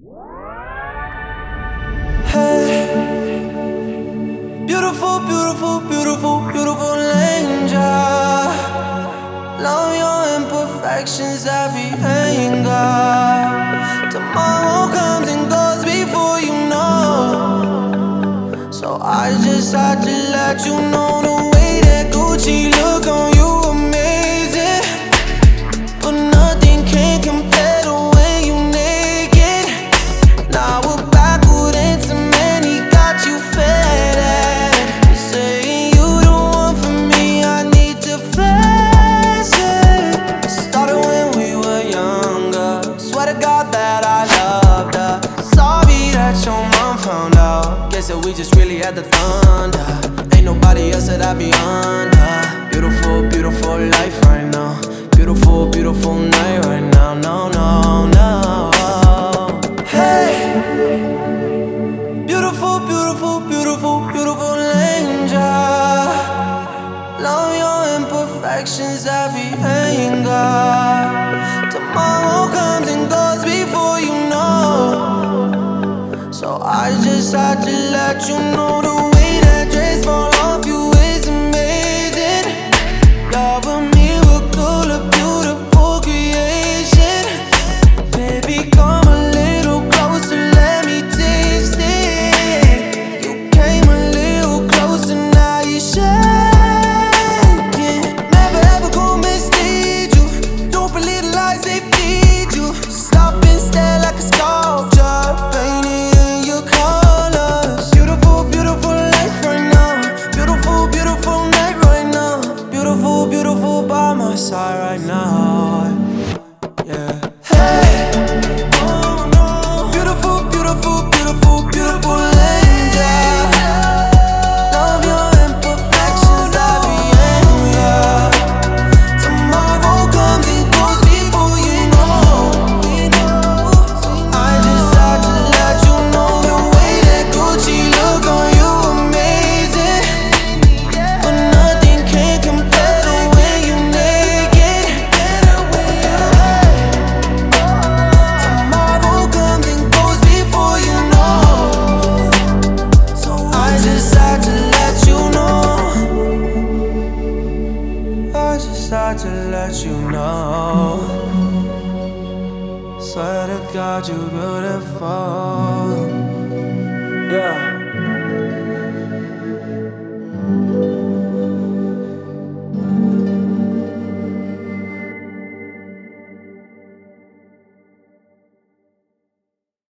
Hey, beautiful, beautiful, beautiful, beautiful angel. Love your imperfections, every anger. Tomorrow comes and goes before you know. So I just had to let you know we just really had the thunder. Ain't nobody else that I be under. Beautiful, beautiful life right now. Beautiful, beautiful night right now. No, no, no. Hey, beautiful, beautiful, beautiful, beautiful angel. Love your imperfections, every anger. Tomorrow comes and goes you know side right now. I just had to let you know. Swear to God, you're beautiful. Yeah.